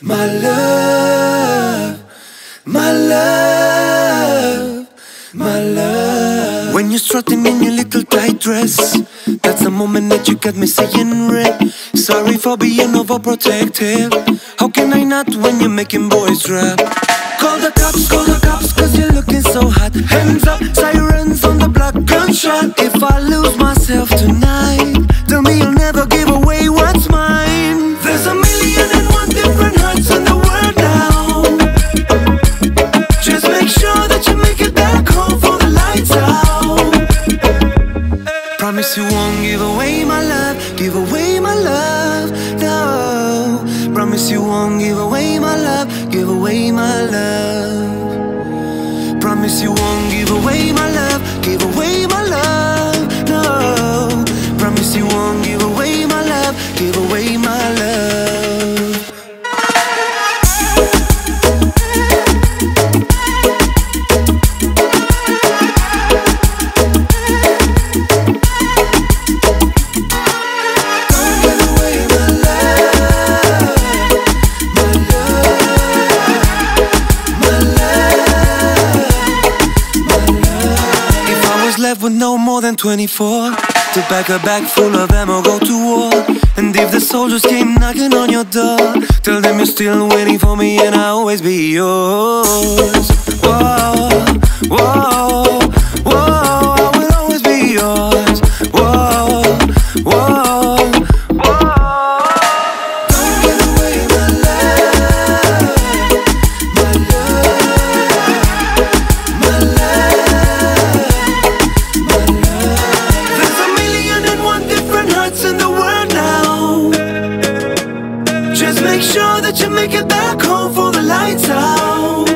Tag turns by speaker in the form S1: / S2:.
S1: My love, my love, my love. When you're strutting in your little tight dress, that's the moment that you got me saying red. Sorry for being overprotective. How can I not when you're making boys rap? Call the cops, call the cops, cause you're looking so hot. Hands up, sirens on the block, gunshot. If I lose myself tonight, tell me you'll never give away what's mine. There's a million won't give away my love, give away my love, no. Promise you won't give away my love, give away my love. Promise you won't give away my love, give away my love, no. Promise you won't give away my love, give away my left with no more than 24 to pack a bag full of ammo, go to war. And if the soldiers came knocking on your door, tell them you're still waiting for me and I'll always be yours. What's in the world now. Just make sure that you make it back home for the lights out.